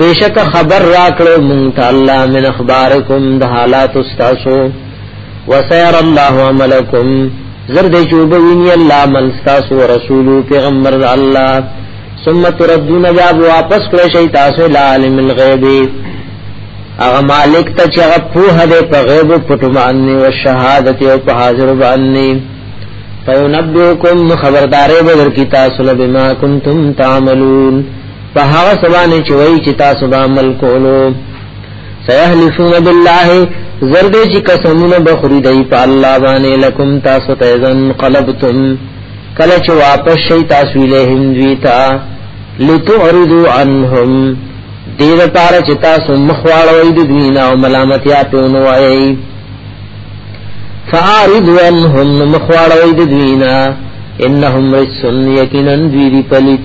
بیشک خبر راکړو مونږ ته الله من اخبارکم د حالات استاسو وسير الله عملکم زر دې چوب ویني الله من استاسو رسول پیغمبر الله ثم تردون بیا واپس کړی شي تاسو لا علم الغیب اغه مالک ته چې هغه په هده په غیب پټو باندې او شهادت او په حاضر باندې فینبئکم خبردارې بدر کی تاسو له بما کنتم تعملون په هغه سبانه چې وایي چې تاسو به عمل کولو سيحلفون بالله زرد چې قسمونه بخوري دی په الله باندې لکم تاسو ته ځن قلبتم کله چې واپس شي تاسو الیهم دویتا لتعرضوا عنهم دې لپاره چې تاسو مخواړوي د دوی نه او ملامتیا په ونوایي فاعرض عنهم مخواړوي د دوی نه انهم رسن یقینا دوی دی پلیت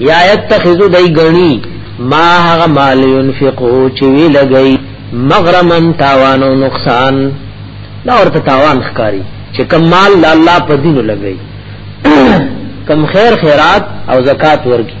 یا یتخذو دای غنی ما هغه مال ينفقو چې وی لګی مغرمن تاوان او نقصان دا ورته تاوان ښکاری چې کم مال لا الله په دین لګی کم خیر خیرات او زکات ورګي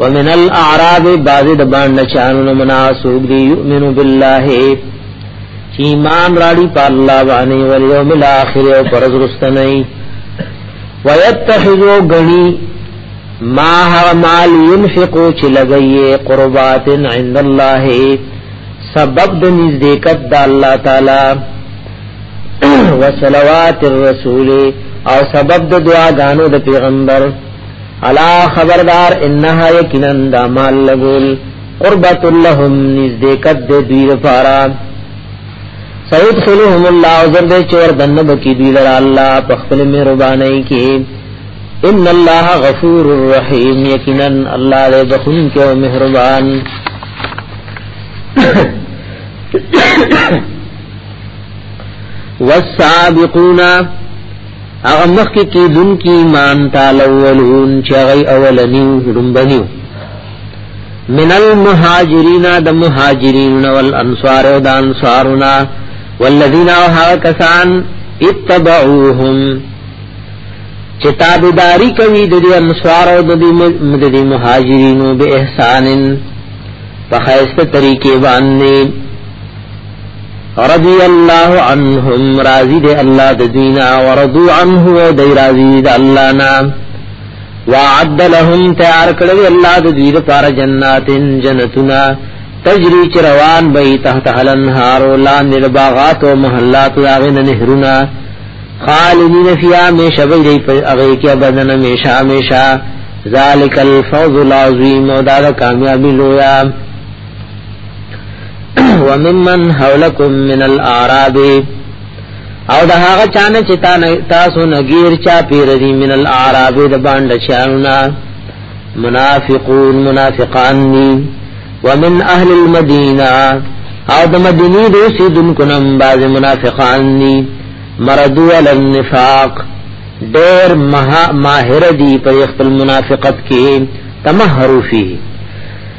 ومن الاعراب بعض د باندې چانو مناسوب دی یؤمن بالله چې ایمان راړي په الله باندې او یوم الاخر او پرز رستنی ويتخذو غنی ما هر مال ينفقو چې لګي قربات عند الله سبب د نزدېکت د الله تعالی وصلوات الرسول او سبب د دعاګانو د پیغمبر الا خبردار انها یقینا دا مال لګول قربت لهم نزدېکت دې دوی لپاره سيدخلهم الله عزر دې چور دنه بکی دوی لپاره الله په خپل مهرباني کې ان الله غفور الرحیم یقینا الله دې بخون کې او مهربان والسابقون هغه مخکې کېدونکي ایمان ته الاولون چې هغه اولني لومبني من المهاجرین د مهاجرین او الانصار او د انصارنا والذین ها کسان اتبعوهم چې تابعداري کوي د دې انصار او د دې مهاجرینو به احسانن په خیسته طریقې باندې رضی الله عنهم راضی دے اللہ ددینا ورضو عنه و دی راضی دے اللہ نا وعد لهم تیار کړی الله د دې لپاره جناتن جنتنا تجری چروان به تحت الانهار لاندې د باغات او محلات داغه نهرونه خالدین فیها می شبی دی په هغه کې ابدن می شا می شا ذالک الفوز العظیم او دا کامیابی لویا وممن حولکم من الاعراب او د هغه چانه چې تاسو نګیر چا پیر دی من الاعراب د باندې چانونا منافقون منافقان نی ومن اهل المدینه او د مدینی د سیدونکو نم باز منافقان نی مردو علی النفاق ډیر ماهر دی په خپل منافقت کې تمهرو فيه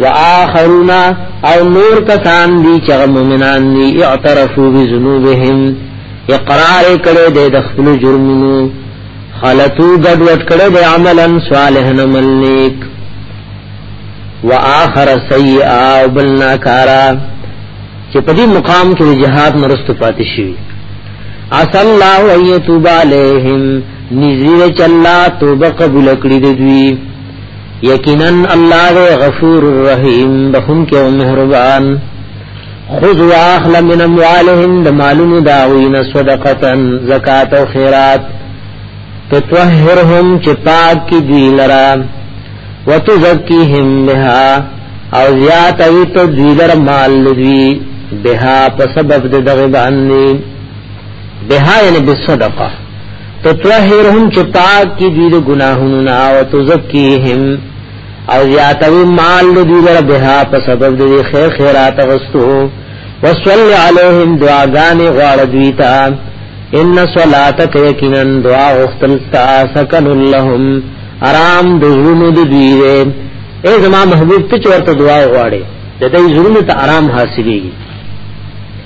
واخرون او نور کسان دی چې مؤمنان دی اعترفوا بذنوبهم اقرار کړي د خپل جرمونو خلطو ګډوډ کړي د عملا صالحا عمل نیک واخر سیئا وبلنا کارا چې په دې مقام کې جهاد مرست پاتې شي اس الله ایتوب علیہم نذیر چلا توبه قبول کړی دوی یقینا الله دې غفور الرحیم بهم کې او مهربان خذ واخل من اموالهم د مالونو داوین صدقتا زکات او خیرات تطهرهم چې پاک کی دی لرا وتزکیهم بها او زیات وی ته دی لر مال دی بها په سبب د دغه باندې بها یعنی بالصدقه تطهرهم چپاک کی دید گناہنو نا و تزکیهم او زیاتوی مال دی لر بها په سبب دی خیر خیرات غستو وصلی علیهم دعاگانی غوار دویتا ان صلاتک یقینا دعا اختلتا سکن لهم آرام د زړونو د دوی دی اے زما محبوب ته چورته دعا غواړي د دې زړونو ته آرام حاصلېږي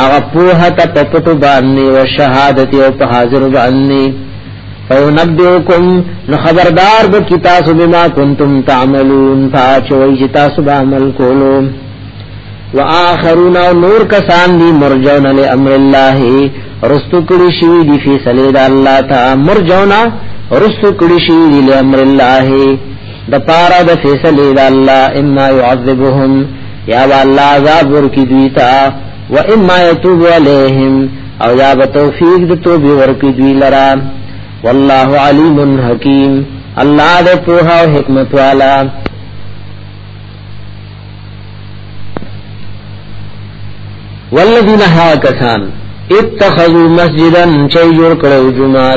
هغه پوها ته پپټو باندې او شهادت او په حاضر باندې فینبئکم نو خبردار به کی تاسو بما کنتم تعملون فاچوی چې تاسو به عمل کولو واخرون نور کسان دی مرجون لامر الله رستو کړي شي دی فیصله د الله تا مرجون رستو کړي شي دی لامر الله د پارا د فیصله د الله اما يعذبهم یا با الله عذاب ورکی دوی تا و اما یتوب علیہم او یا با توفیق د توبه ورکی دوی لرا والله علیم حکیم الله دې په او حکمت والا والذین ها کسان اتخذوا مسجدا چي جوړ کړو جمعه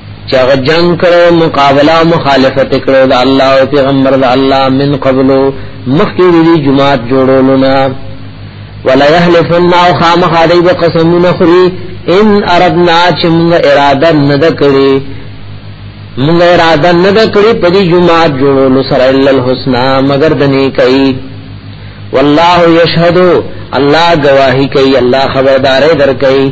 چې هغه جنگ کړو مقابله مخالفت کړو د الله او پیغمبر د الله من قبلو مخکې دی جماعت جوړولو نه ولا يحلفن او خامخ علی بقسمون خری ان اردنا چې موږ اراده نه کړې موږ اراده نه کړې په دې جماعت جوړولو سره الا الحسنا مگر د نیکي والله یشهد الله گواہی کوي الله خبردارې درکې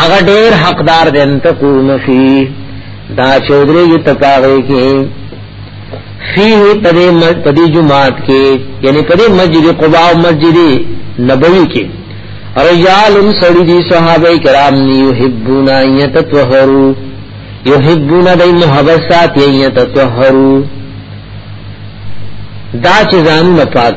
هغه ډیر حقدار دی ان تقوم فی دا چودري یو تپاغه کې فيه پدې پدې جمعات کې یعنی پدې مسجد قباء او مسجد نبوي کې رجال سړي دي صحابه کرام ني يحبون ان يتطهروا يحبون دای محبت سات یتطهروا دا چې ځان نه پاک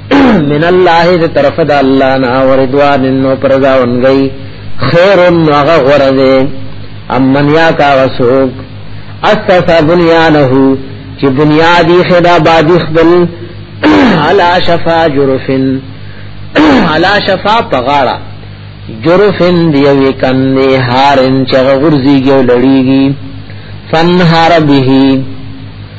من الله دې طرف د الله نه او رضوان نو پردا ونګي خير هغه غره دې امن یا کا وسوک اسس بنيانه چې بنيادی خدا باد خپل علا شفا جرفن علا شفا پغاړه جرفن دیوی کنی هارن چغ غرزی گیو لڑیگی فنهار بهی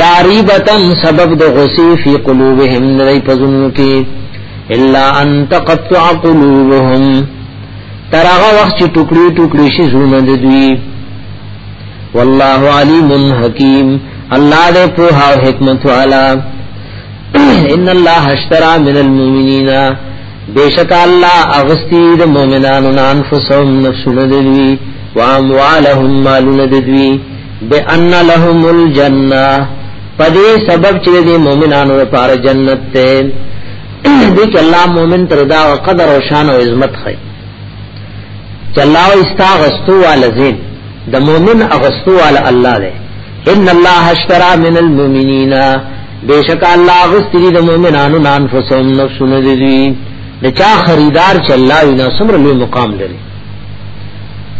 یا ریبتن سبب د غسی فی قلوبهم لری پزنو کی الا ان تقطع قلوبهم ترغه وخت چې ټوکړي ټوکړي شي زونه د دوی والله علیم حکیم الله دې په هاو حکمت والا ان الله اشترى من المؤمنین بیشک الله اغستی د مؤمنانو انفسهم نفسونه دوی واموالهم مالونه دوی بان لهم الجنه پدې سبب چې دې مؤمنانو لپاره جنت ته دې چې الله مؤمن تر دا قدر او شان او عظمت خي چې الله استا غستو والذین د مؤمن اغستو وال الله دې ان الله اشترى من المؤمنین بیشک الله غستری د مؤمنانو نان فسوم نفسونه دې د چا خریدار چې الله وینا سمره لوی مقام لري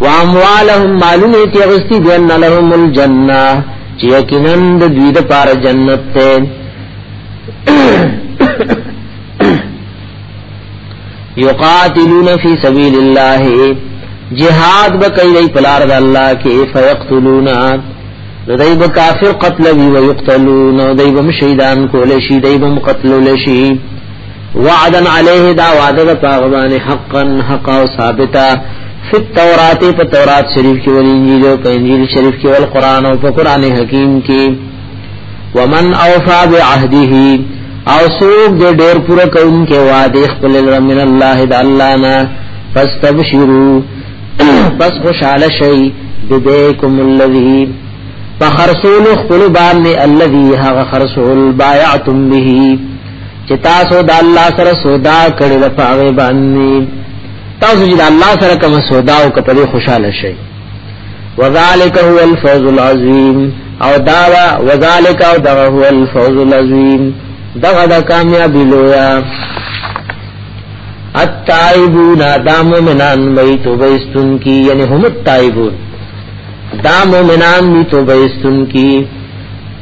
واموالهم مالونه تی غستی دی ان لهم الجنه چې یقینا د دوی د پار جنت ته یقاتلون فی سبیل الله جهاد بکئی دی پلار د الله کې فیقتلون نو دای به کافر قتل وی او یقتلون نو دای به شهیدان کول شي دای به قتل لشي وعدا علیه دا وعده د پاغبان حقا حق او ثابتا فی التورات په تورات شریف کې ول انجیل او په انجیل شریف کې ول قران او په قران حکیم کې ومن اوفا بعهده او سوق دې ډېر پوره کوم کې وعده خپل من الله د الله نه فاستبشروا پس خوشاله شي ببيكم الذي فخرسول خپل باندې الذي هغه خرسول بايعتم به چې تاسو د الله سره سودا کړی د پاوې باندې تاسو چې د الله سره کوم سودا او کپري خوشاله شئ وذالک هو الفوز العظیم او دا وذالک او دا هو الفوز العظیم دا دا کامیابی لویا التائبون دا مومنان مئی توبیستن کی یعنی هم التائبون دا مومنان می توبیستن کی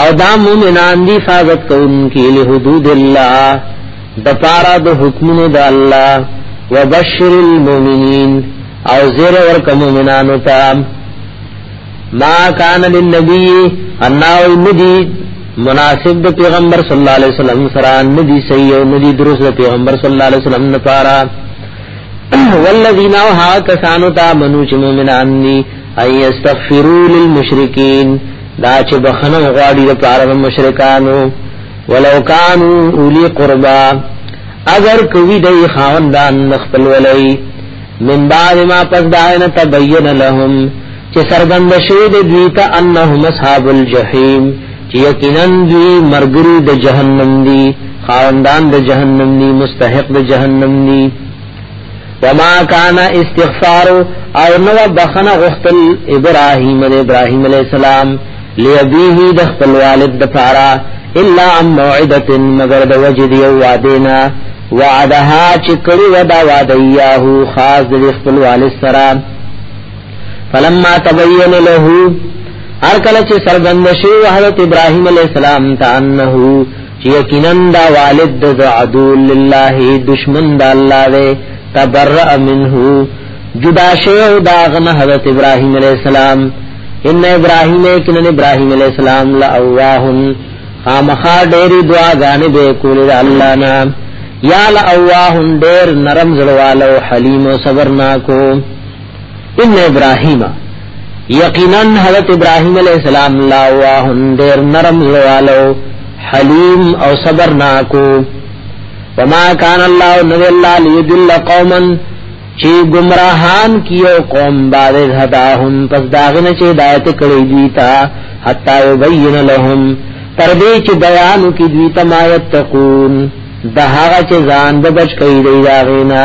او دا مومنان دی حفاظت کوونکی له حدود الله د پارا د حکمونو د الله وبشر المؤمنین او زیر ورک مومنانو ته ما کان للنبی انه ندی مناسب د پیغمبر صلی الله علیه وسلم سره ندی صحیح او ندی درست د پیغمبر صلی الله علیه وسلم نه پارا والذین او ها کسانو ته منو چې مومنان دي اي استغفروا للمشرکین دا چې بخنه غواړي د پاره د مشرکانو ولو کانو اولی قربا اگر کوي د خاوندان خپل ولای من بعد ما پس داینه تبین لهم چې سرګند شوی د دوی ته انهم اصحاب الجحیم چې یقینا دوی مرګري د جهنم دي خاوندان د جهنم دي مستحق د جهنم دي وما كان استغفار او نو بخنه غختل ابراهيم د ابراهيم عليه السلام ليبيه د خپل والد د پاره الا عن موعده مگر د وجد یو وادینا وعدها چې کړي ودا وادیاه خاص د خپل والد سره فلما تبين له هر کله چې سرګند شو حضرت ابراهيم عليه السلام ته انه چې یقینا دا والد د عدو لله دشمن د الله دی تبرأ منه جدا شیو دا غن حضرت ابراهیم علیہ السلام ان ابراهیم کنا ابراهیم علیہ السلام لا اواه خامخا ډېری دعا غانې به کول الله نا یا لا اواه ډېر نرم زړوالو حلیم او صبرناکو ان ابراهیم یقینا حضرت ابراهیم علیہ السلام لا واه دیر نرم زوالو حلیم او صبر ناکو وما کان الله نبی الله لیدل قوما چی گمراهان کیو قوم بعد هداهم پس داغنه چی ہدایت کړی دی تا حتا یبین لهم تر دې چې بیان کی دوی تما یتقون د هغه چې ځان د بچ کړي دی داغینا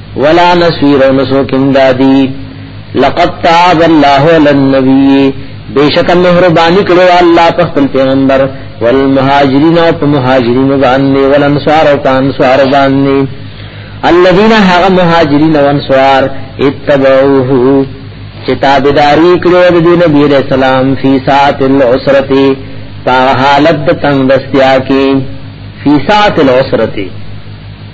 ولا نصير نسو کمدادي لقد تاب الله للنبي بیشک مهربانی کړو الله په خپل پیغمبر والمهاجرین او په مهاجرین باندې والانصار او انصار باندې الذين هغه مهاجرین او انصار اتبعوه چې تابعداري کړو د نبی علیہ السلام فی ساعت العسرتی په حالت تنگ دستیا کې فی ساعت العسرتی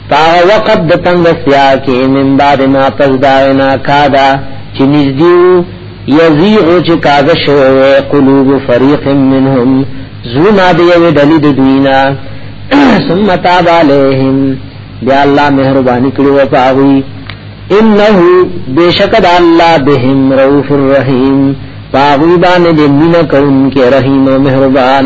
پاغه وقت د تنگ سیا کې من بعد ما پس داغنا کادا چې نږدې یزیغ چې کاغه شوی قلوب فریق منهم زونا دی یو دلی د دوینا ثم تاب علیهم بیا الله مهرباني کړو او پاوی انه بشک د الله بهم رؤوف الرحیم پاوی باندې د مینا کون کې رحیم او مهربان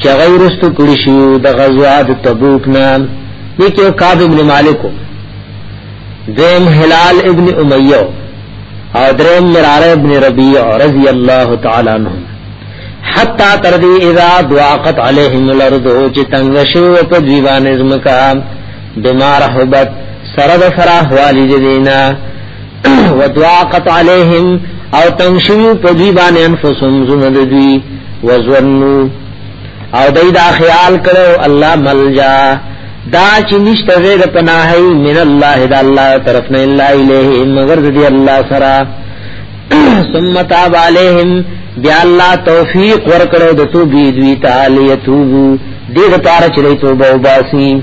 چې هغه ورستو کړی شو د غزوه د تبوک نه یو کعب ابن مالک دیم هلال ابن امیہ او دریم مراره ابن ربیع رضی الله تعالی عنہ حتا تر دې اذا دعاقت عليهم الارض چې تنگ شو په دیوان زمکا بمار حبت سره د فراه والدینا ودواقت علیہم او تنشوی پا دیبان انفسهم زند دوی وزنو او دای دا خیال کرو اللہ ملجا دا چې نشته غیر پناهي من الله دا الله طرف نه الا الیه مگر دې الله سرا ثم تاب علیہم بیا الله توفیق ورکړو د تو بی دوی تعالی توبو دې لپاره چې توبه وباسي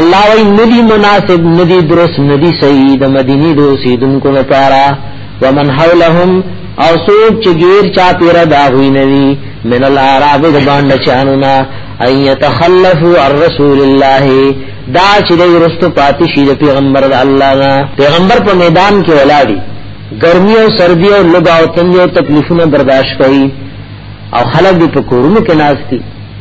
الله وی ندی مناسب ندی درست ندی صحیح د مدینی دو سیدونکو لپاره ومن حولهم او سوچ چې غیر چا پیر دا ہوئی ندی من العرب د باندې چانونا ان يتخلفوا الرسول الله دا چې د رستو پاتې شي د پیغمبر د الله نه پیغمبر په میدان کې ولاړی ګرمي او سردی او لګاو تنګ او تکلیفونه برداشت کوي او خلک په کورونو کې ناشتي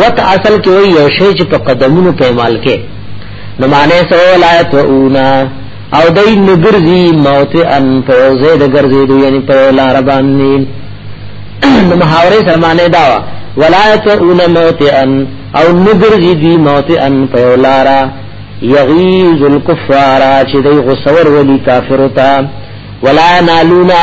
وت اصل کې وي یو شی چې په قدمونو په مال کې نو معنی سو ولایت اونا او دای نګرځي موت ان په زید ګرځي دوی یعنی په لار باندې نو محاوره سره معنی دا ولایت اونا موت ان او نګرځي دی موت ان په لار یغیظ الکفار چې دوی غسور ولی کافر تا ولا نالونا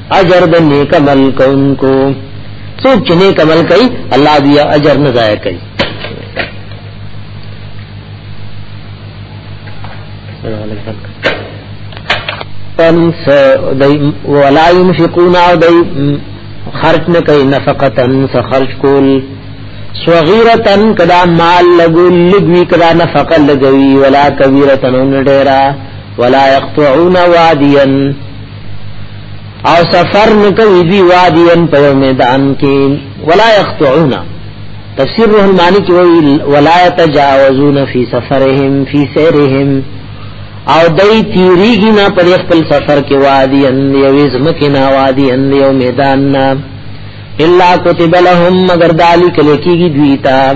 اجر د نیک عمل کوونکو څوک چې نیک عمل کوي الله دې اجر نه ضایع کوي پنس دای ولا ينفقون او دای خرج نه کوي نفقتن فخرج کول صغیرتن کدا مال لګو لګوي کدا نفقه لګوي ولا کبیرتن ډیرا ولا يقطعون واديا او سفر نکوی دی وادین په میدان کې ولا یقطعون تفسیر روح المانی کې وی ولا تجاوزون فی سفرهم فی سیرهم او دای تیریږي نه پر خپل سفر کې وادی ان یوې زمکه نه وادی ان یو میدان نه الا کتب لهم مگر دالی کله کېږي دوی ته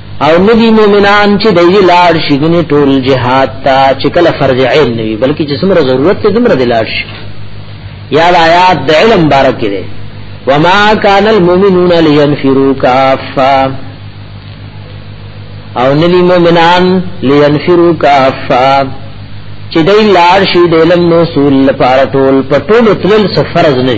او ندی مومنان چې دای لاړ شي ګنې ټول جهاد ته چې کله فرض عین نه وي بلکې چې څومره ضرورت ته دومره دی لاړ شي یا آیات د علم بارک دی وما کان المؤمنون لینفروا کافا او ندی مومنان لینفروا کافا چې دای لاړ شي د علم نو سول لپاره ټول په ټول تل سفرز نه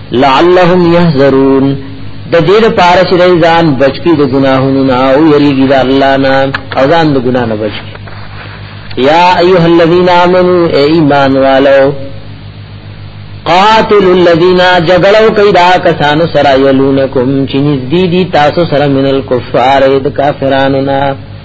لعلهم يحذرون د دې لپاره چې ځان بچکی د ګناهونو نه او یریږي د الله نه او ځان د ګناه نه بچ یا ایها الذین آمنو ای ایمان والو قاتل الذین جګړو کیدا کسانو سره یلونکم چې نږدې دي تاسو سره منل کفار د کافرانو نه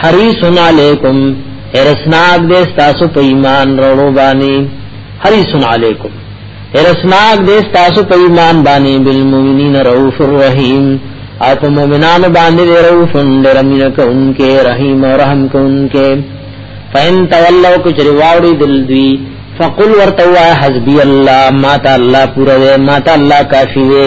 حریص علیکم ارسناک دې تاسو په ایمان ورو باندې حریص علیکم ارسناک دې تاسو په ایمان باندې بالمؤمنین رؤوف الرحیم او په مؤمنان باندې رؤوف درمین کوونکې رحیم او رحم کوونکې فین تولوا کچری واوړي دل دوی فقل ورتوا حسبی الله ما تعالی پورا دې ما تعالی کافی دې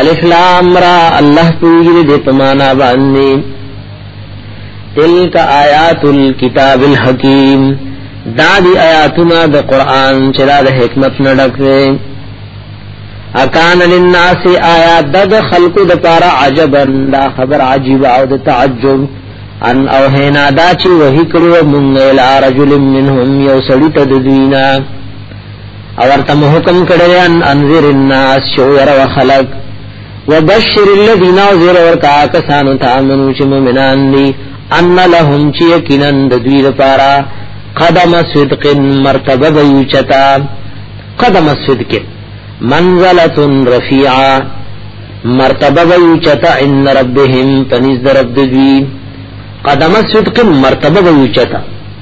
الف لام را الله پوری دې په معنا باندې تلک آیات الكتاب الحکیم دا دی آیاتنا د قران چې دا د حکمت نه ډک دی اکان للناس آیات د خلق د پاره عجب دا خبر عجیب او د تعجب ان او هینا دا چې وਹੀ کړو مونږه لا رجل منهم یو سړی ته د دوینا او ورته حکم کړی ان انذر الناس شو ير وخلق وبشر الذين زر ورکا کسانو تامنو چې مؤمنان دي ان لهم چې یقینا د دوی لپاره قدم صدق مرتبه بيوچتا قدم صدق منزله رفيعه مرتبه بيوچتا ان ربهم پنځ رب دوی قدم صدق مرتبه بيوچتا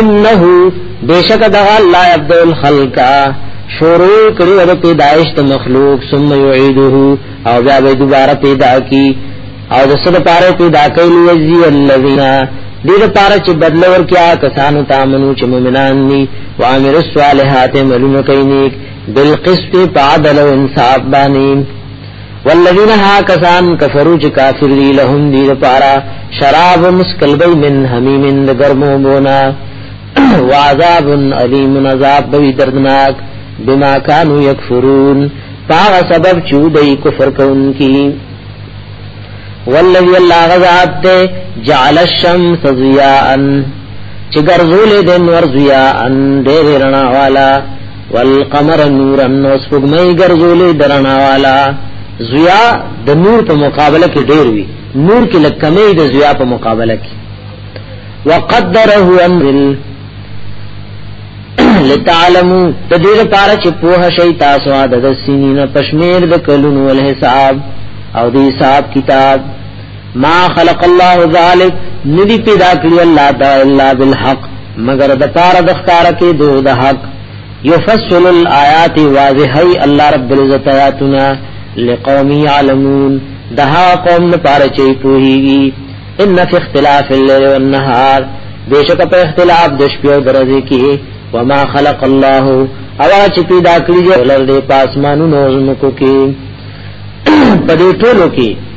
انه بیشک دغه الله عبد الخلق شروع کړو د پیدایش د مخلوق ثم یعیده او بیا به دوباره پیدا کی او د څه لپاره پیدا کړي یزی الذین دې لپاره چې بدل ورکیا کسانو تامنو چې مؤمنان دي او امر الصالحات ملونه کوي بالقسط بعدل انصاف باندې والذین ها کسان کفرو چې کافر دي لهم دي لپاره شراب مسکلبی من حمیم د ګرمو بونا وعذاب علیم عذاب بوی دردناک بما کانو یکفرون پاغ سبب چودئی کفر کونکی والذی اللہ غزات تے جعل الشمس ضیاءن چگر زول دن ور ضیاءن دیر رنا والا والقمر نورا نو سپوږمۍ ګرځولې درنا والا زیا د نور په مقابله کې ډېر وي نور کې لکمې د زیا په مقابله کې وقدره امر لتعلمو د دې لپاره چې په هه شي تاسو عدد سنین پشمیر د کلونو الحساب او د حساب کتاب ما خلق الله ذلک ندی پیدا کړی الله دا الا بالحق مگر د پاره د ښکارا کې دو د حق یفصل الایات واضحی الله رب العزت آیاتنا لقوم یعلمون دها قوم لپاره چې پوهیږي ان فی اختلاف الليل والنهار بیشک په اختلاف د شپې او ورځې کې وما خلق الله او چې پیدا کړی دی ولر دې پاسمانونو زمکو کې په دې ټولو کې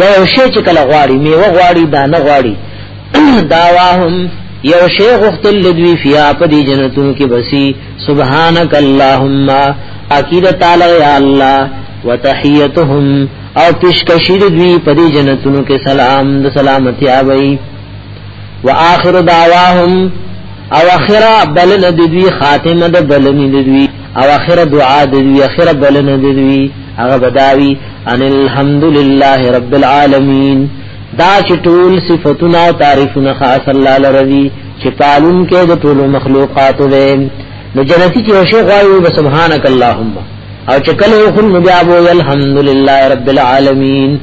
یا یو شی چې کله غواړي میوه غواړي دانه غواړي داواهم یو شی غختل لدوی فیا په دې جنتونو کې بسی سبحانك اللهم اکید تعالی یا الله وتحیتهم او پیشکشی دوی په دې جنتونو کې سلام د سلامتی اوي واخر دعواهم او اخرا بلن دوی خاتمه د بلنی دوی او اخر دعا د دوی اخر بلنه د دوی هغه بداوی ان الحمد لله رب العالمین دا چې ټول صفاتونه او تعریفونه خاص الله لري چې پالون کې د ټول مخلوقات دی نو جنتی چې شیخ وایو سبحانك اللهم او چې کله خل نو بیا وو الحمد لله رب العالمین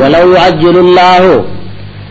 ولو عجل الله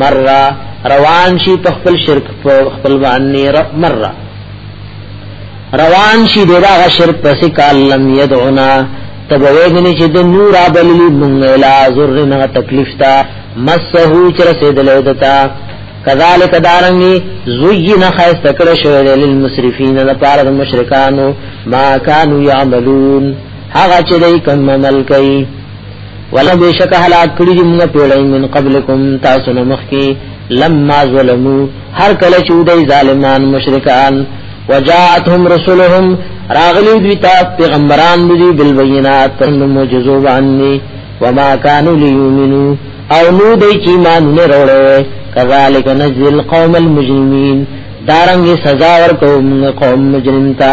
مره روان شي په خپل شرک په خپل باندې مره روان شي دغه شرک پس کال لم يدعنا تبویدنی چې د نور ابللی مونږ لا زر نه تکلیف تا مسه چر سیدل دتا کذالک دارنګي زوین خاص تکړه شوی د للمسرفین لپاره د مشرکانو ما کانوا یعملون هغه چې دوی کوم عمل کوي ولا بشک هلاک کړي دي موږ پیړۍ من قبلکم تاسو نو مخکي لما ظلمو هر کله چې دوی ظالمان مشرکان وجاءتهم رسلهم راغلی دوی ته پیغمبران دوی بالبينات تم معجزو باندې وما كانوا ليؤمنوا او نو دوی چې مان نه وروړي کذالک نجزی القوم المجرمین دارنګ سزا ورکوم قوم مجرم ته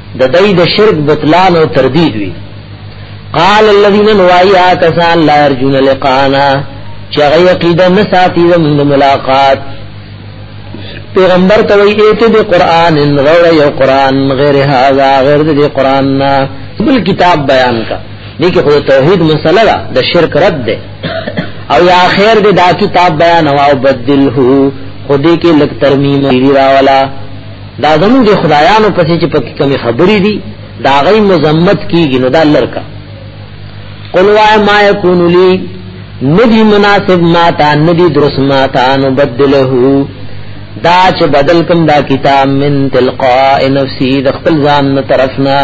د دای د شرک بطلان او تردید وی قال الذين نوايا کسان لا يرجون لقانا چغه یقیدا نساتی زمون ملاقات پیغمبر ته وی ایت به قران ان غیر یو قران غیر هاذا غیر دې قران نا بل کتاب بیان کا دې کې خو توحید مسله ده د شرک رد ده او یا خیر دې دا کتاب بیان او بدل هو خودی کې لک ترمیم دی راولا دا زمون دي خدایانو پسې چې پکې کمی خبرې دي دا غي مزمت کیږي نو دا لرکا قل وای ما یکون لی ندی مناسب ما تا ندی درس ما تا نو بدله دا چې بدل کم دا کتاب من تلقاء نفسی د خپل ځان نه طرفنا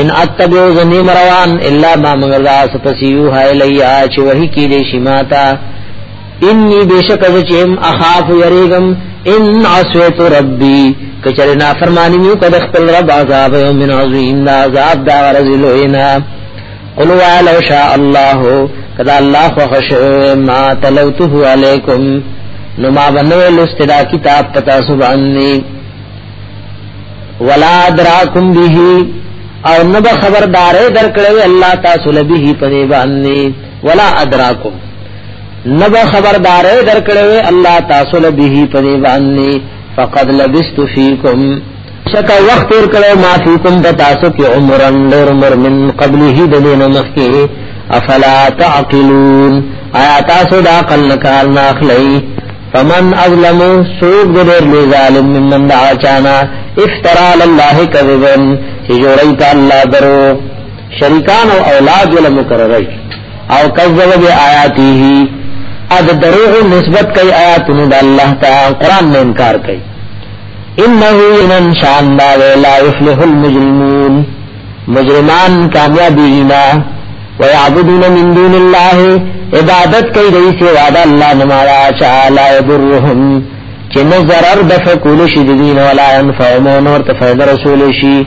ان اتبع زنی مروان الا ما مگر دا سپسیو هائی لیا چې وحی کی دی شماتا انی بیشک از چیم اخاف یریگم ان عصیت ربی کچر نا فرمانی میو کد خپل رب عذاب یوم عظیم دا عذاب دا غرز لوینا قلوا لو شاء الله کدا الله خوش ما تلوته علیکم نو ما بنو لستدا کتاب پتا سبحانی ولا دراکم به او نو خبردارې درکړې الله تاسو لبه په باندې ولا ادراکم لب خبردارې درکړې الله تاسو له به په دې باندې فقد لبست فیکم شک وخت ور کړو ما فیکم د تاسو کې عمرن لر عمر من قبله د دین مخکې افلا تعقلون آیا تاسو دا عقل نکال نه اخلي فمن اظلم سوق دیر لی ظالم ممن دعا چانا افترا لله کذبن چې جوړی ته الله درو شریکان او اولاد ولا مکررای او کذب بیااته اد دروغ نسبت کوي آیاتونو د الله تعالی قران نه انکار کوي انه من شان دا لا يفلح المجرمون مجرمان کامیابی نه ويعبدون من دون الله عبادت کوي د سوا د الله نه ما شاء يضرهم چې نظر د فقول شي دین ولا انفعهم نور تفید رسول شي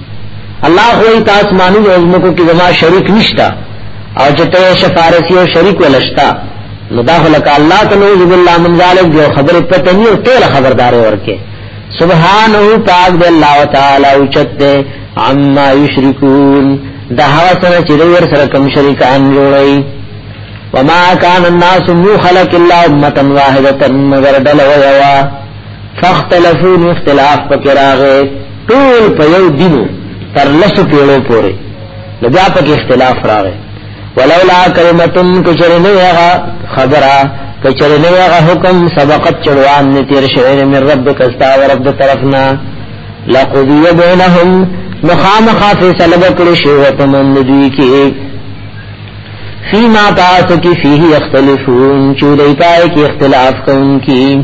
الله خو ای تاسو مانو د زمکو کې زما شریک نشتا او چې ته شفارسی او شریک ولشتا نو دا خلک الله تعالی ذو بالله من ذالک جو خبر پته نه او ته خبردار ورکه سبحانه پاک دی الله تعالی او چته عما یشرکون دا هوا سره چې ور سره کوم شریکان جوړي وما كان الناس مو خلق الا امه واحده مگر دل ويوا فاختلفوا اختلاف پکراغه ټول په یو دینو تر لسو پیړو پورې نو بیا پکې اختلاف راغی ولولا کلمتن کچرنه هغه خبره کچرنه هغه حکم سبقت چړوان نه تیر شوی من رب کستا و رب طرفنا لقضی بینهم مخامخ فیصله وکړي شی وتمن دوی کې فیما تاسو کې فيه اختلافون چې دای پای کې اختلاف کوونکی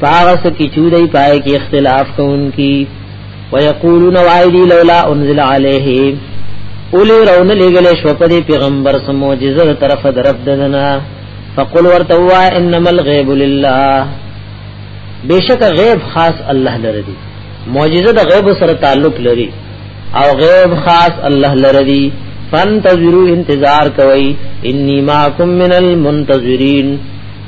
پاغس کی چودای پای کی اختلاف کون کی ويقولون وعيدي لولا انزل عليه اولی رون لګل شو په پیغمبر سم معجزه طرف درف دنا فقل ورتوا انما الغيب لله بشک غیب خاص الله لره دي معجزه د غیب سره تعلق لري او غیب خاص الله لره دي فانتظروا انتظار کوي اني معكم من المنتظرين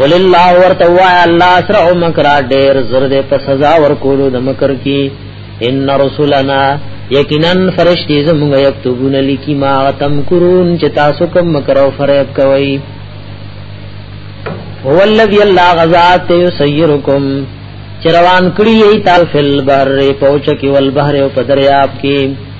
قل الله ورتوا الله اسرع مکر ډیر زر دې په سزا ورکولو د مکر کی ان رسولنا یقینا فرشتي زموږ یكتبون لکی ما تم کرون چې تاسو کوم مکر او فریب کوي هو الذی الله غزات یسیرکم چروان کړی ای تال فل بر پوچ کی ول بحر او په دریاب کې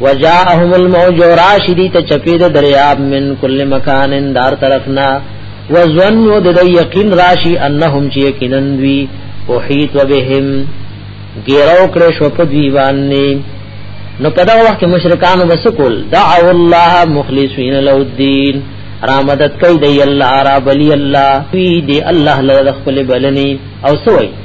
وجاءهم الموج راشدی ته چپید دریاب من کل مکان دار طرفنا وظنوا د یقین راشی انهم چې یقینن وی وحیت وبهم ګیرو کړه شو په دی باندې نو په دا وخت مشرکان وسکول دعوا الله مخلصین له الدین را مدد کوي دی الله را بلی الله وی دی الله له خپل بلنی او سوئی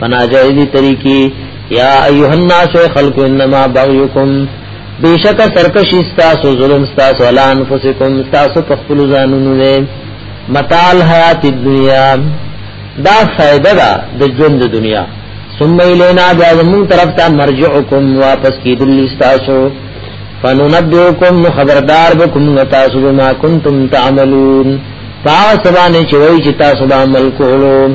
پناجایزی طریقی یا ایها الناس خلق انما بغیکم بیشک سرکش استاسو ظلم استاسو علی انفسکم استاسو په خپل ځانونو نه متال حیات الدنیا دا فائدہ دا د ژوند د دنیا ثم الینا بیا زمون طرف ته مرجعکم واپس کیدل استاسو فننبئکم خبردار بكم تاسو بما کنتم تعملون تاسو باندې چې وایي چې تاسو به عمل کوئ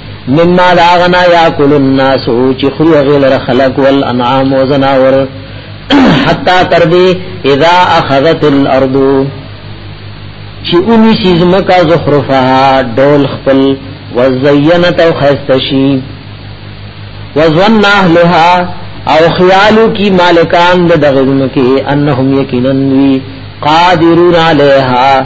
مما دا غنا یاکل الناس چې خوري غیر خلق والانعام وزناور حتا تر دې اذا اخذت الارض چې اونی سیز مکا زخرفها دول خپل وزینت او خستشی وزن اهلها او خیالو کی مالکان د دغه مکه انهم یقینا قادرون علیها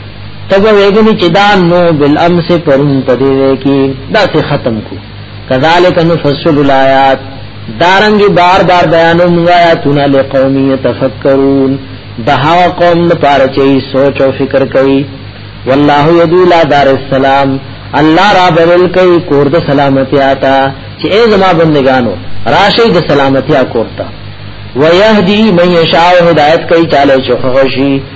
تب ویګنی چې دا نو بالامس پرون پدې کې دا څه ختم کو کذالک نفصل الایات دارنګي بار بار بیانو موږ آیاتونه لقومی تفکرون دها قوم لپاره چې سوچ او فکر کوي والله یدو لا دار السلام الله را بلل کوي کور د سلامتی آتا چې ای زما بندگانو راشي د سلامتی کورتا ويهدي من يشاء هدایت کوي چاله چوخشي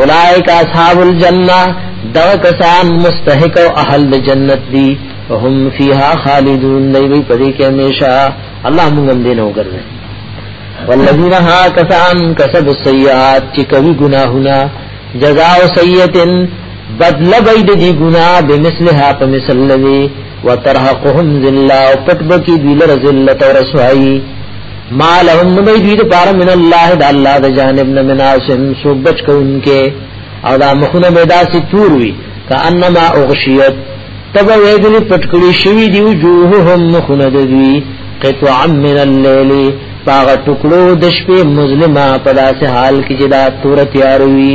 اولائک اصحاب الجنہ دا کسان مستحق او اهل د جنت دي هم فیها خالدون دی وی پدې کې همیشه الله موږ هم دې نو ګرځي والذین ها کسان کسب السیئات چې کوي ګناهونه جزاء سیئتن بدل بيد دي ګناه بمثلها په مثل لوي وترهقهم ذلہ او پټ بکی دوی لره ذلت او رسوائی ما لهم نبی دوی ده پارا من اللہ دا اللہ دا جانب نمن آسم سو بچ کونکے او دا مخونه بیدا سی تور وی که انما اغشیت تب ویدنی پټکلی شوی دی وجوههم مخونه دوی قطعا من اللیل باغ ټکړو د شپې مظلمه په داسې حال کې چې دا تور تیار وی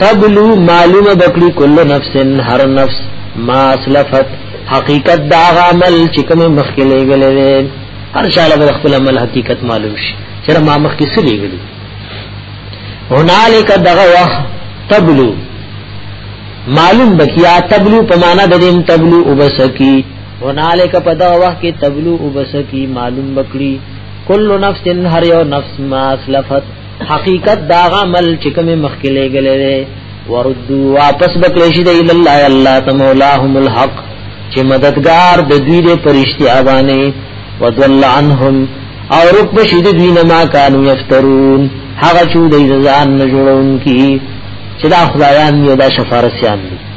تبلو معلومه بکړي کل نفس هر نفس ما اسلفت حقیقت دا عمل چې کوم مخکې لګلې هر شاله به خپل عمل حقیقت معلوم شي چې ما مخکې څه لګلې هنالک دغه وخت تبلو معلوم بکیا تبلو په معنا د دې تبلو وبسکی هنالک په دغه وخت کې تبلو وبسکی معلوم بکړي کل نفس هر یو نفس ما اسلفت حقیقت دا عمل چې کوم مخکلې غلې وردو واپس بکلیشی دی الله الله تمولاهم الحق چې مددگار د دوی د پرشتیا باندې ودل عنهم او رب شید دوی نه ما کانو یفترون هغه چې د ځان نه جوړون کی چې دا خدایان یې دا شفارسیان دي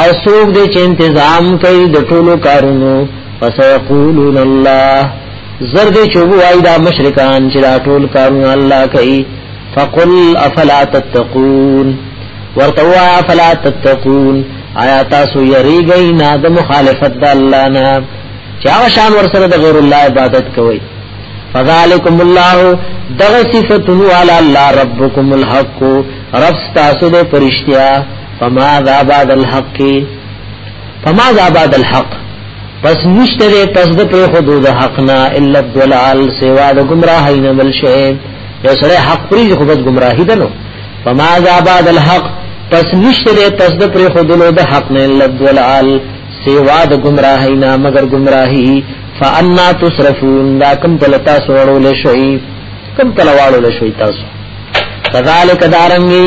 او سوک دے چه انتظام کئی د ټولو کارونو فسیقولون اللہ زرد چوبو آئی دا مشرکان چه دا ټول کارونو اللہ کئی فقل افلا تتقون ورتوا افلا تتقون آیا تاسو یری گئی نا د مخالفت د الله نه چا شان ور سره د غیر الله عبادت کوي فذالکم الله دغه صفاتو علی الله ربکم الحق رب تاسو د پرشتیا فما ذا بعد الحق فما ذا بعد الحق پس نشته دې پس د پر خودو د حق نه الا الضلال سوا د گمراهی نه بل شي یو سره حق پری خو بد گمراهی ده نو فما ذا بعد الحق پس نشته دې پس د پر خودو د حق نه الا الضلال سوا د گمراهی نه مگر گمراهی فانا تصرفون دا کم تلتا سوړو لشي کم تلواړو لشي تاسو کذالک دارنګي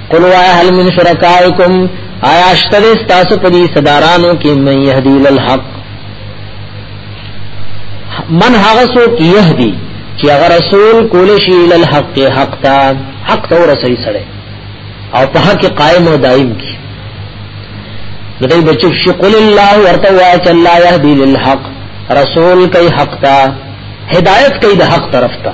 قل وا هل من شرکائکم آیا اشتر استاسو پدی صدارانو کې من یهدی للحق من هغه سو کې یهدی چې هغه رسول کول شي للحق حق تا حق تو رسول سره او په حق قائم او دائم کی دای بچو شي قل الله ورته وا چې الله یهدی للحق رسول کوي حق تا هدایت کوي د حق طرف ته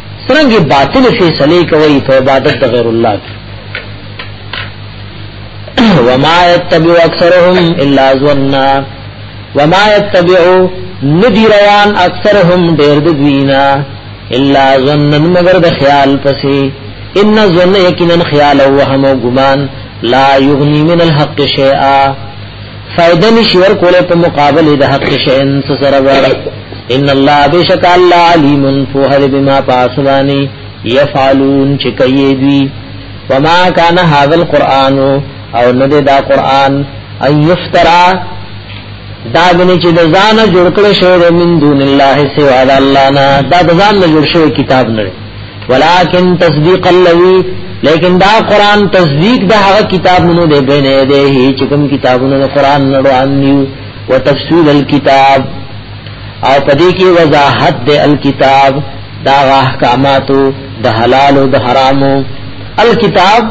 سرنګي باطل فیصله کوي په عبادت د غیر الله کې وما يتبع اکثرهم الا ظننا وما يتبع ندی روان اکثرهم ډیر د دوینا الا ظننا مگر د خیال پسې ان ظن یقینا خیال او وهم او ګمان لا یغنی من الحق شیئا فائدہ نشي ورکولې په مقابله د حق شین سره ور ان الله بشک الله علیم فوهر بما پاسوانی یفعلون چې کوي دی وما کان هذا القران او نه دا قران ان یفترا دا غنی چې د ځان جوړ کړی شوی من دون الله سوا الله نه دا د ځان جوړ شوی کتاب نه ولكن تصديق الذي لیکن دا قران تصدیق دا هغه کتابونو دی بینه دی چې کوم کتابونو د قران نه روان دي او تفصیل الكتاب او پدې کې وضاحت د الكتاب دا احکاماتو د حلال او د حرامو الكتاب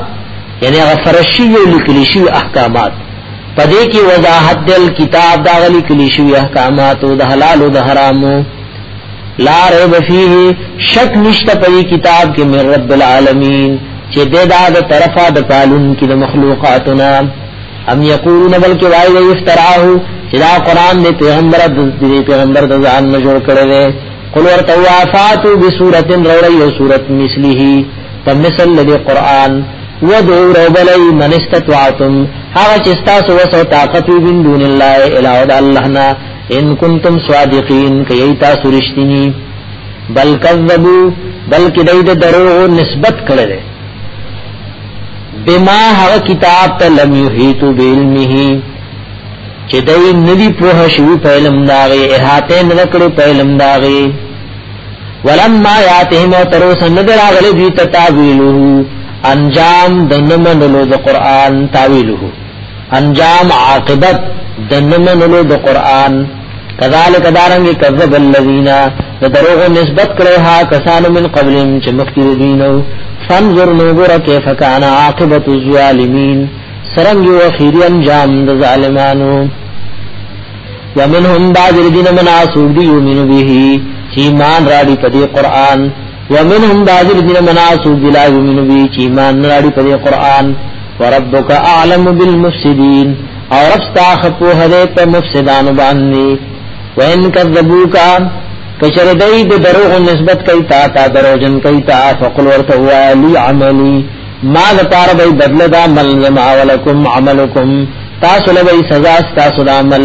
یعنی هغه فرشی او لیکلی شوی احکامات پدې کې وضاحت د الكتاب دا غلي کلی شوی احکاماتو د حلال او د حرامو لا ریب فیه شک نشته په کتاب کې من رب العالمین چې د دا د طرفه د پالون کې د مخلوقاتنا ام یقولون بلکې وایي افتراه چې دا قران دې پیغمبر د دې پیغمبر د ځان نه جوړ کړی دی قل ورته وافاتو بسورۃ روړی او سورۃ مثله په مثل دې قران ودو ربلی من استطعتم هغه چې تاسو وسو طاقت وین دون الله الا الله نه ان کنتم صادقین کئی تاسو رشتینی بل کذبو بلکې دای د دروغ نسبت کړی دی بما هغه کتاب ته لم یحیتو بعلمه چې دای ندی په شو په علم داغه احاطه نه کړو په علم داغه ولما یاتهم تر سندر اغلی دی تاویلو انجام د نمنلو د قران تاویلو انجام عاقبت د نمنلو د قران کذالک دارنګ کذب الذین د دروغ نسبت کړه ها کسان من قبلهم چې مخکې دینو فانظر نوګر کیف کان عاقبت الظالمین سرنګ یو اخیری انجام د ظالمانو ومنهم بعض الذین مناسوب دی یؤمنو به ایمان راړي په دې قران ومنهم بعض الذين مناسو بلا يؤمن به چې ایمان نه لري په قرآن وربک اعلم بالمفسدين او رب ستا خپو هده په مفسدان باندې وان کذبوک کچر دای د دروغ نسبت کوي تا تا دروژن کوي تا فقل ورته والی عملی ما د پار به بدل دا مل زما ولکم عملکم تاسو لوي سزا تاسو د عمل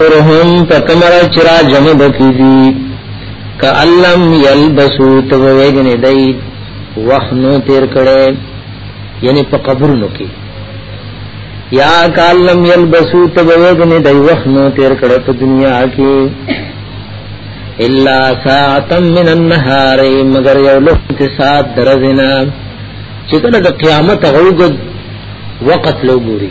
ورهم په کمر چرا جمع بکی دی که علم یلبسو تو ویگن دی وخت نو تیر کړي یعنی په قبرونو کې یا کالم یلبسو تو ویگن دی وخت نو تیر کړي په دنیا کې الا ساعتا من النهار مگر یو لوخت سات درزنا چې کله د قیامت غوګد وقت لوګوري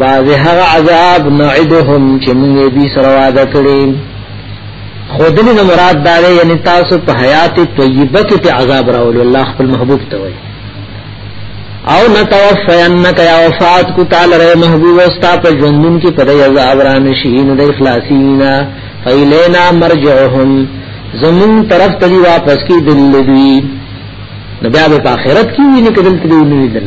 دا زه هغه عذاب نعدهم چې موږ دې سره وعده کړی خودلی نه مراد دا دی یعنی تاسو په حیات طیبه کې ته عذاب راول الله خپل محبوب ته وایي او نتوفینک یا وفات کو تعالی رے محبوب استا په ژوندون کې په دې عذاب را نشین د اخلاصینا فیلینا مرجعهم زمون طرف ته واپس کی دل دوی نبی په آخرت کې ویني کدل ته ویني دل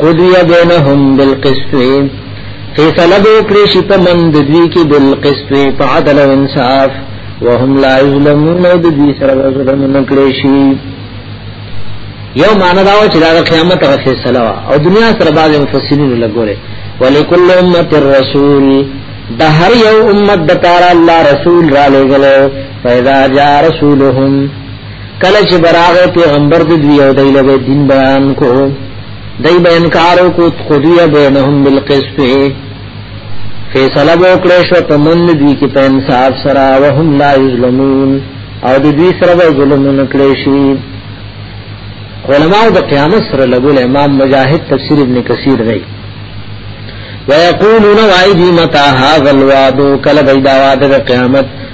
قضی بینهم بالقسط فیصله به کړی شي په من د دوی کې بالقسط په عدل او انصاف وهم لا یظلمون او د دوی سره ظلم نه کړی شي یو معنا دا و چې دا قیامت او فیصله او دنیا سره بعض مفسرین لګوره ولکل امه الرسول د هر یو امت د پاره الله رسول را لګلو فیدا جا رسولهم کله چې براغه پیغمبر د دوی او دایله به دین بیان کو دای به انکارو کو خدیه بینهم بالقسط فیصله وکړې شو په من دوی کې په انصاف سره وهم لا یظلمون او د دوی سره به ظلم نه کړی شي علماء د قیامت سره لګول امام مجاهد تفسیر ابن کثیر دی ويقولون وايدي متى هذا الوعد كلا بيدا وعد قيامت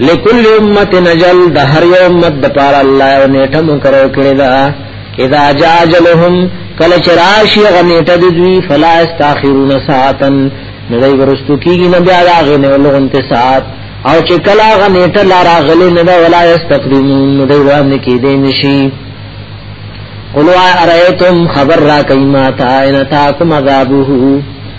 لکل امت نجل د هر یو امت د پار الله او نیټه مقرر کړی دا اذا جاء اجلهم کله چراشی غنیټه د دوی فلا استاخرون ساعتن ندای ورستو کیږي نه بیا راغې نه لغون ته ساعت او چې کله غنیټه لا راغلی نه دا ولا استقدمون ندای وړاندې کیدې نشي قلوا ارایتم خبر را کایما تا ان تاکم عذابه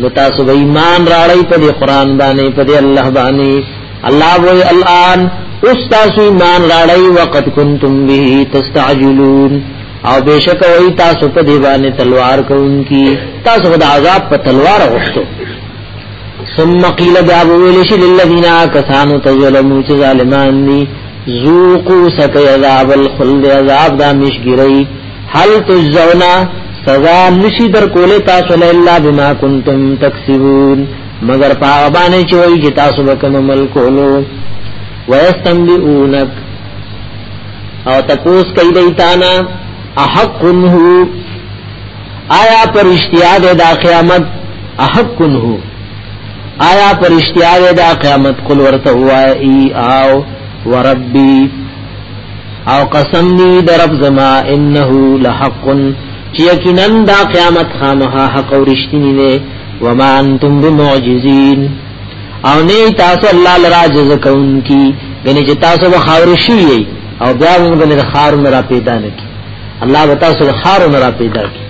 نو تاسو به ایمان راړی په دې قران باندې په دې الله باندې الله وی الان اوس تاسو ایمان راړی وقت کنتم به تستعجلون او بشک وی تاسو په دې باندې تلوار کوونکی تاسو د عذاب په تلوار غوښتو ثم قيل باب ویلش للذین کسانو تظلموا چې ظالمان دي ذوقوا سکه عذاب الخلد عذاب دا مشګری هل تجزونا سزا نشی در کوله تاسو له الا بما کنتم تکسبون مگر پاغبانه چې وایي چې تاسو به کوم عمل کولو ويستنبئونک او تپوس کوي دیتانا احق هو آیا پر اشتیا ده دا قیامت احق هو آیا پر اشتیا ده دا قیامت کول ورته وایي او وربي او قسم دی در رب زما انه لحق چې یقینا دا قیامت خامها حق او رښتینی دی وما انتم بمعجزین او نه تاسو الله لرا جز کون کی یعنی چې تاسو به خاور شي او بیا موږ له خار نه را پیدا نه کی الله به تاسو له خار نه را پیدا کی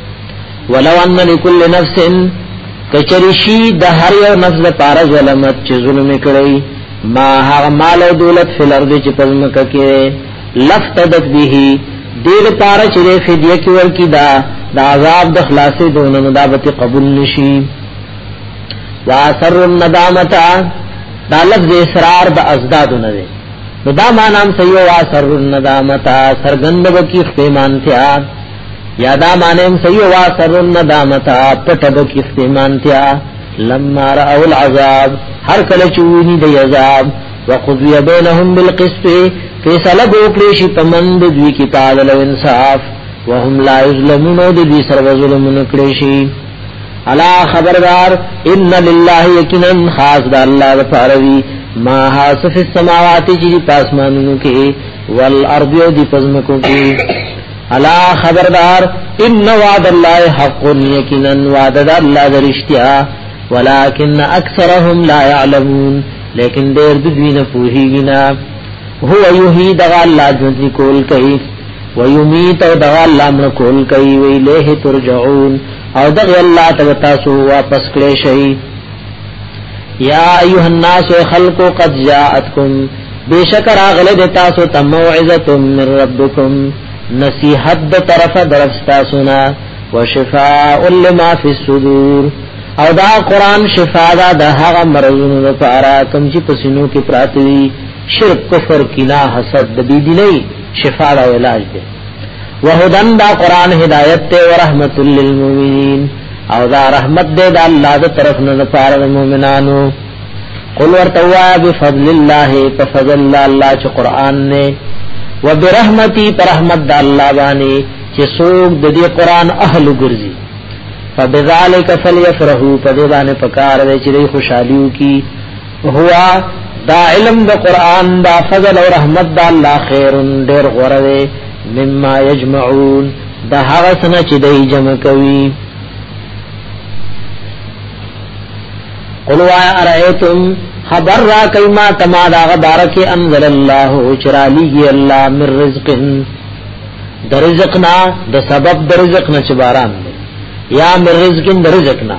ولو ان لكل نفس کچریشی د هر یو نفس لپاره ظلمت چې ظلم کړی ما هغه مال او دولت فل ارض چې پزمک کې لفتدت به دیر پارا چې فدیه کې ورکی دا د عذاب د خلاصې دونه نو دا به قبول نشي واسر الندامتا دا لفظ اسرار د ازدادونه دی نو دا معنی هم صحیح واسر الندامتا سرګند وکي خپېمان ته یا دا معنی هم صحیح وا سرن ندامتا پټ د کیستمانتیا لما را اول عذاب هر کله چویني د عذاب وقضی بینهم بالقسط فیصله وکړي شي پمند دوی کې تعالی له انصاف وهم لا یظلمون او دوی سر ظلم نکړي شي الا خبردار ان لله یقینا خاص د الله لپاره وی ما حاصف السماوات جی پاسمانونو کې والارض دی پزمکو کې الا خبردار ان وعد الله حق یقینا وعد الله درشتیا ولكن اکثرهم لا يعلمون لیکن دیر دوی نه پوهیږي نه هو یحیی دغه الله ژوند کول کوي ويميت او دغه الله مړ کول کوي ویله ترجعون او دغه الله ته تاسو واپس کړئ شئ یا ایها الناس خلق قد جاءتکم بیشک راغله د تاسو ته موعظه من ربکم نصیحت د طرف درف تاسو نه وشفاء لما فی الصدور او دا قران شفاء دا د هغه مرضونو لپاره کوم چې پسینو کې پراته وي شرک کفر کنا حسد د بی دیني شفاء او علاج دی وهدن دا قران هدایت ته ورحمت للمؤمنین او دا رحمت دې د الله د طرف نه لپاره د مؤمنانو قل ورتوا بفضل الله فضل الله چې قران نه وبرحمتي برحمت د الله باندې چې څوک د دې قران اهل ګرځي فبذالک فلیفرحوا فذبان پکار دې چې خوشحالیو کی هوا دا علم د قران دا فضل او رحمت دا الله خیر ډیر غره دی مما یجمعون دا هغه سنه چې دی جمع کوي قلوا ارئیتم خبر را کئی ما تما دا غبارک انزل اللہ چرا لیگی اللہ من رزق در رزقنا دا سبب در رزقنا چباران یا من رزق در رزقنا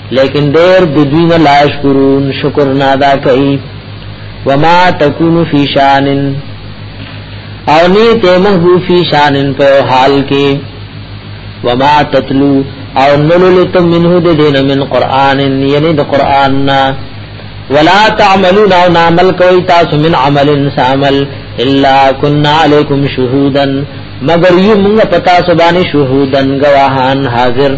لیکن دیر بدوی نه لا شکرون شکر نه ادا کوي وما تکون فی شان او نی ته محبو فی شان په حال کې وما تتلو او نللت منه د دین من قران یعنی د قران نا ولا تعملون او نعمل کوي تاسو من عمل سامل الا كنا علیکم شهودن مگر یو موږ پتا سبانی شهودن گواهان حاضر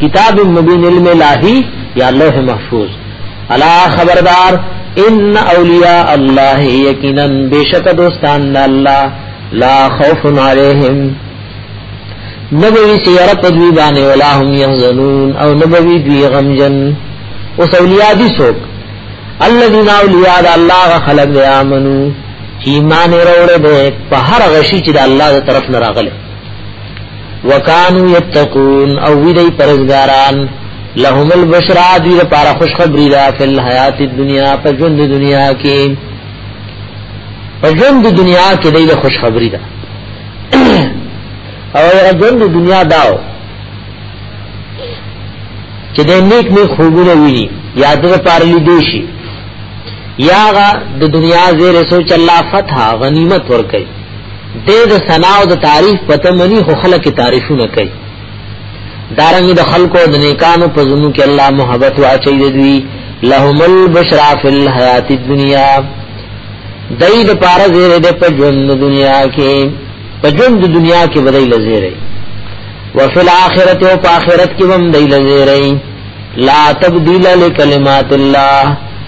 کتاب مبین علم الہی یا لوح محفوظ الا خبردار ان اولیاء الله یقینا بشک دوستان الله لا خوف علیہم نبوی سیارت دوی بانے ولا هم یحزنون او نبوی دوی غمجن اس اولیاء دی سوک الذین اولیاء دا اللہ خلق دے آمنو چی ایمان روڑے دے پہر غشی چی دا اللہ دے طرف نراغلے وکانو یتقون او وی دی پرزګاران لهم البشرا دی لپاره خوشخبری دا فی الحیات الدنیا په ژوند دنیا کې په ژوند دنیا کې دی له خوشخبری دا او ژوند دنیا داو چې د نیک نیک خوبونه ویني یاد لپاره لیدې شي یاغه د دنیا زیر سوچ الله فتح غنیمت ورکړي د د ثنا او د تعریف پته منی خو خلک تعریفونه کوي دارنګ د خلکو د نیکانو په زونو کې الله محبت واچي دوی لهم البشرا فی الحیات الدنیا دای د پاره زیره د په ژوند دنیا کې په ژوند دنیا کې بدای لزیره وفي الاخرت او په اخرت کې هم دای لزیره لا تبديل لکلمات الله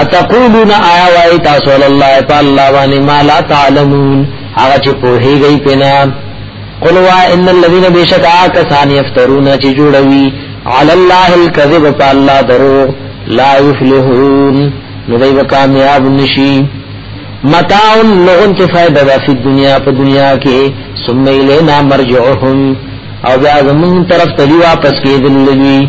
اتقولون آیا وای تاسو الله تعالی باندې ما لا تعلمون هغه چې په هیږي پنا قل وا ان الذين بشکا کسان یفترون چې جوړوي على الله الكذب فالله درو لا يفلحون نو دوی کامیاب نشي متاع لغن کې فائدہ ده په دنیا په دنیا کې ثم الینا مرجعهم او بیا زمون طرف ته واپس کېدل لوي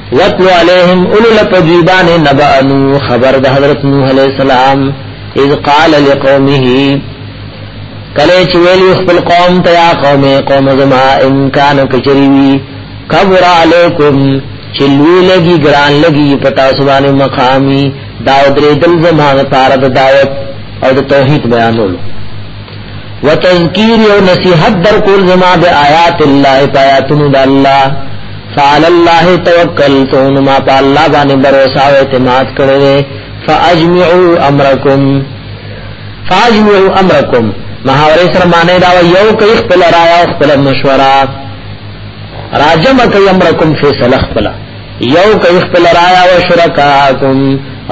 وَاتْلُ عَلَيْهِمْ اُلُلَ پَدْوِبَانِ نَبَأَ نُوحٍ خبر د حضرت نوح علیہ السلام اذ قال لقومه کله چې ویلی خپل قوم ته یا قوم قوم زما ان کان کچریوی کبر علیکم چې لوی لګي ګران لګي پتا سبحان مقامی دا درې دل زما لپاره د دعوت او د توحید بیانولو وتذکیر او نصیحت در کول زما د آیات الله آیاتونو د الله فعلى الله توکلت نو ما په الله باندې باور او اعتماد کړی دی فاجمعوا امرکم فاجمعوا امرکم محاوره سره معنی دا یو کوي خپل رائے او خپل مشوره راجم کوي امرکم فیصله خپل یو کوي خپل رائے او شرکاکم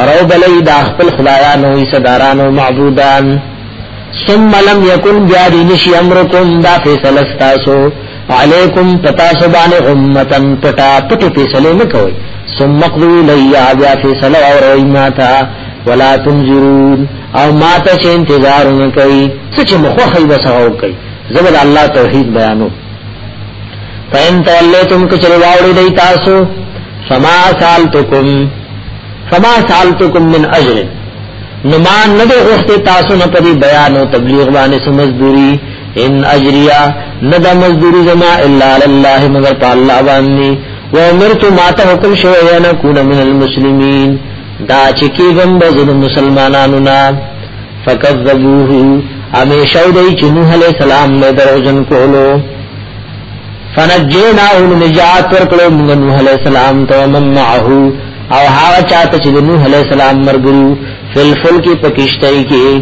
رو بلی دا خپل خدایانو صدارانو معبودان ثم لم يكن بیا دینشی امرکم دا فیصله ستاسو علیکم پتا سبحان امتن پټا پټ فیصله نه کوي ثم قضوا الی بیا فیصله اور ایماتا ولا تنذرون او ما ته چې انتظار نه کوي څه چې مخه خي بس او کوي زبر الله توحید بیانو فین تولیتم کچری واوړی دی تاسو فما سالتکم فما سالتکم من اجر نمان نه غوښته تاسو نه پری بیان او تبلیغ باندې سمزدوري ان اجریا ندا مزدوری زما الا لله مگر په الله باندې و امرت ما ته حکم شوی یا نه کونه من المسلمین دا چې کېږم به زه مسلمانانو نه فکذبوه همیشه دی چې نوح علی السلام نه دروژن کولو فنجینا نجات ورکړو موږ نوح علی السلام ته من معه او هغه چاته چې نوح علی السلام مرګو فل فل کې پکشتای کې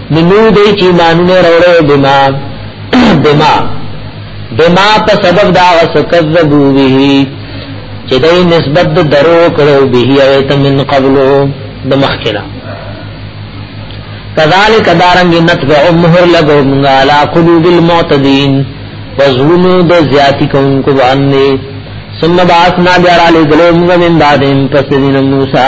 منو دی چی مانونه روڑو بما بما بما په سبب دا وسکذبو به چې دای نسبت درو کړو به ایت من قبلو د مخکنا کذالک دارنګ نتبع مهر لګو مونږه علا قلوب المعتدین وزلمو د زیاتی کوونکو باندې ثم بعثنا بیارا لګلو مونږه من بعد ان پس دین موسی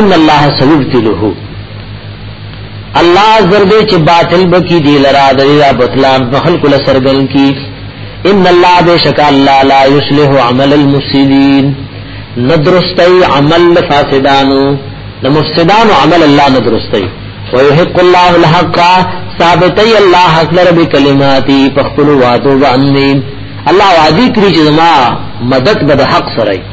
ان الله سيبدله الله زرد چې باطل بکی دی لرا د یا بطلان په خلق له سرګن کی ان الله بشک الله لا يصلح عمل المفسدين ندرستي عمل فاسدانو د مفسدانو عمل الله ندرستي ويحق الله الحق ثابتي الله حق لر بكلماتي په خپل وعده باندې الله وعده کړی چې ما مدد به حق سره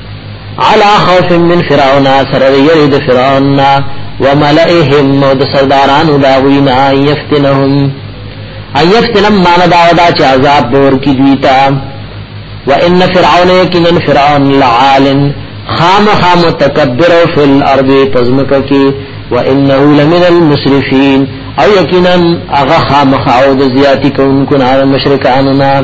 علا خوف من فرعون سره یری د فرعون وملئهم او د سردارانو دا وینا یفتنهم ایفتنم مان دا ودا چې عذاب دور کی دوی تا وان فرعون یقینا فرعون لعال خام خام تکبر فی الارض پزمک کی وانه لمن المسرفین او یقینا هغه خام خاو د زیاتی کوونکو نه مشرکانو نه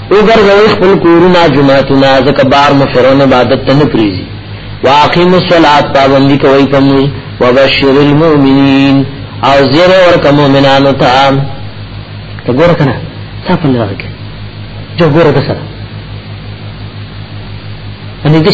وګرځوي خپل کورونه جمعتونه ځکه بار مو فرعون عبادت ته نه پریږي واقیم الصلاۃ پابندی کوي کوم وبشر المؤمنین او زیر ور کوم مؤمنانو ته ته ګور کنه څه په لاره کې جو ګور ده سره ان دې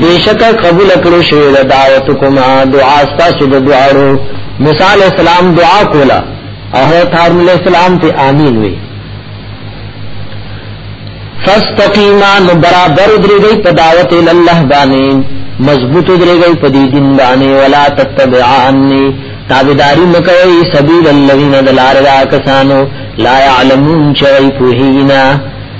بیشک قبول کړو شوی د دعوت کوما دعا تاسو د دعاو موسی علی السلام دعا کولا او حضرت هارون علی السلام ته امین وی فاستقیما نو برابر درېږي په دعوت الله باندې مضبوط درېږي په دې دین باندې ولا تتبعانی تابعداری مکوي سبیل الذین دلار کسانو لا يعلمون چوي پوهینا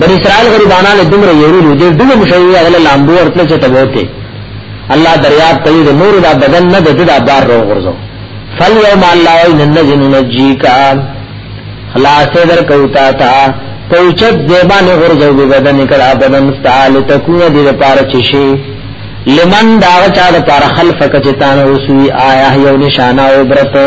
بن اسرائیل غریبانا له دومره یورو دې دوه مشوي هغه لامبو ورتل چې تبوته الله دریاب ته دې نور دا بدن نه دته دا بار رو غرزو فل یوم الله ان النجن نجیکا خلاص در کوتا تا پوچت زیبان غرزو به بدن کړه بدن تعالی تکو دې پار چشي لمن دا چا د پار خلفک چتان وسوی آیا یو نشانه او برته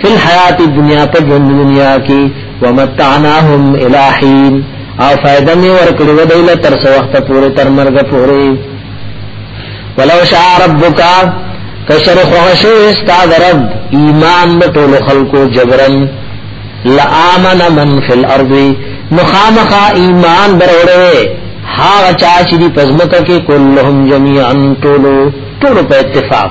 فی الحیات الدنیا په ژوند دنیا کې ومتعناهم الی حین او فائدہ می ورکړو دیل تر څو وخت پورې تر مرګ پورې ولو شاء ربک کشر خوش استاد رب ایمان ټول خلقو جبرن لآمن من فی الارض مخامخا ایمان بروڑے ہا چاچی دی پزمکہ کے کلہم جميعا ټولو ټولو په اتفاق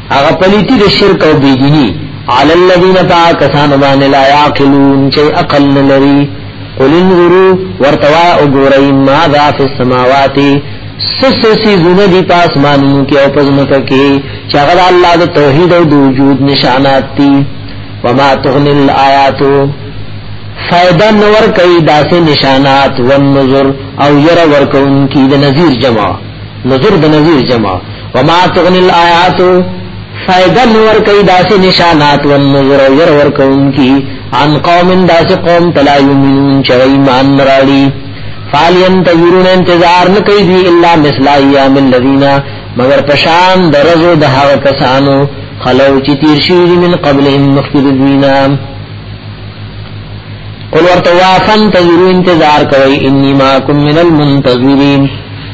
هغه پلیتی د شرک او بیدینی علی الذین تا کسان باندې لا یعقلون چی عقل نلری قل انظرو ورتوا او ګورئ ما ذا فی السماوات سس سی زونه دی پاس مانو کې او پزمکه کې چې هغه الله د توحید او د وجود نشانات دي وما تغنی الآیات فائدہ نور کوي داسې نشانات ونظر او ير ور کوونکی د نذیر جماعت نظر د نظیر جمع وما تغنی الآیات فائدہ نور کئی داسی نشانات والنظر ویر ورکون کی عن قوم داسی قوم تلا یمنون چو ایمان نرالی فالی انتظرون انتظار نکی دی الا مثل ایام الذین مگر پشان درزو دہاو کسانو خلو چی تیر شیری من قبلهم مخبر دوینا قل ورتوا فانتظروا انتظار کوئی انی ماکم من المنتظرین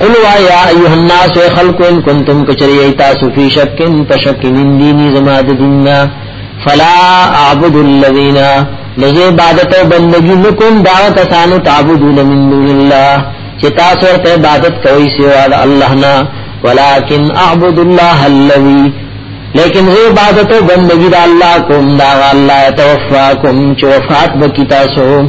قل وا یا ایها الناس و خلق ان کنتم کچری تاسو فی شک پشک من دینی زما د دیننا فلا اعبد الذین لذی عبادت او بندگی نکوم دا کسانو تعبدون من دون الله چې تاسو ته عبادت کوي سوا د الله نه ولکن اعبد الله الذی لیکن زه عبادت او بندگی د الله کوم دا الله توفاکم چې وفات بکی تاسو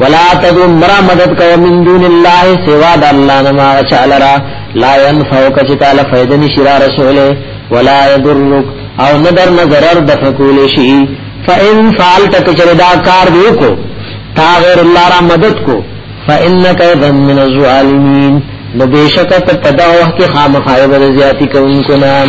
ولا تدو مرا مدد کو من دون الله سوا د الله نه ما چالرا لا ينفعك چې تعالی فائدې نشي را رسوله ولا يضرك او ندر نظر د فقول شي فان فعلت تجردا کار دی کو تا غیر الله را مدد کو فانك ذم من الظالمين نو بشکت پدا وخت خامخایب زیاتی کوونکو نام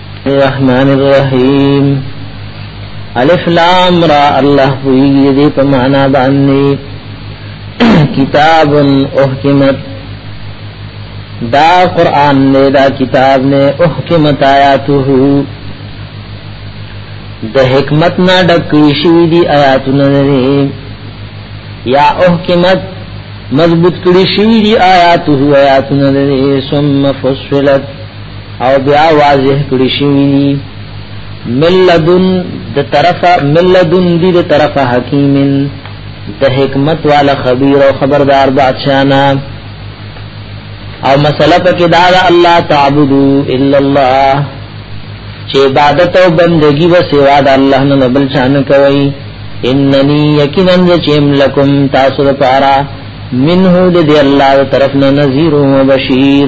الرحمن الرحیم الف لام را الله پویږي دې په معنا باندې کتاب احکمت دا قران نه دا کتاب نه احکمت آیاته د حکمت نه ډک شي دي آیاتونه لري یا احکمت مضبوط کړی شي دي آیاته آیاتونه لري ثم فصلت او بیا واضح کړی شوی ملذن د طرفه ملذن دی د طرفه حکیمن د حکمت والا خبیر او خبردار بادشاہنا او مسله پکې دا الله تعبدو الا الله چې عبادت او بندگی و سوا د الله نه بل چا نه کوي انني یقینا چم لکم تاسو لپاره منه د دې الله طرف نه نذیر او بشیر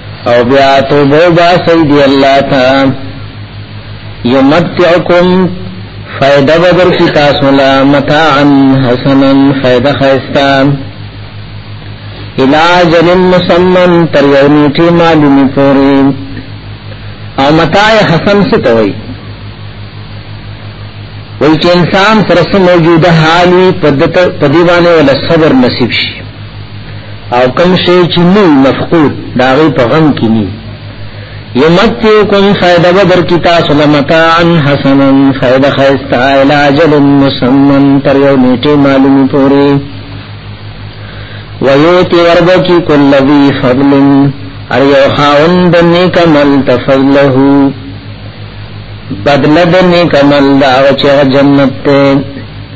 او بیا توبه با سیدی الله تا یمتعکم فائدہ بدر کی تاسو لا متاعا حسنا فائدہ خیستا علاج مسمن تر یو نیټه معلومی پوری او متاع حسن څه توي وای چې انسان سره موجوده حالي پدته پدیوانه ولا صبر نصیب شي او کم شی چې نی مفقود داغی په غم کې نی یمتیکم فائدہ بدر کی تاسو لمتاعا حسنا فائدہ خیستا الاجل مسمن تر یو نیټه معلومی پوری ویوتی ورب کی کل ذی فضل ار یو خاوند نیک مل تفضله بدل د نیک مل دا چې جنت ته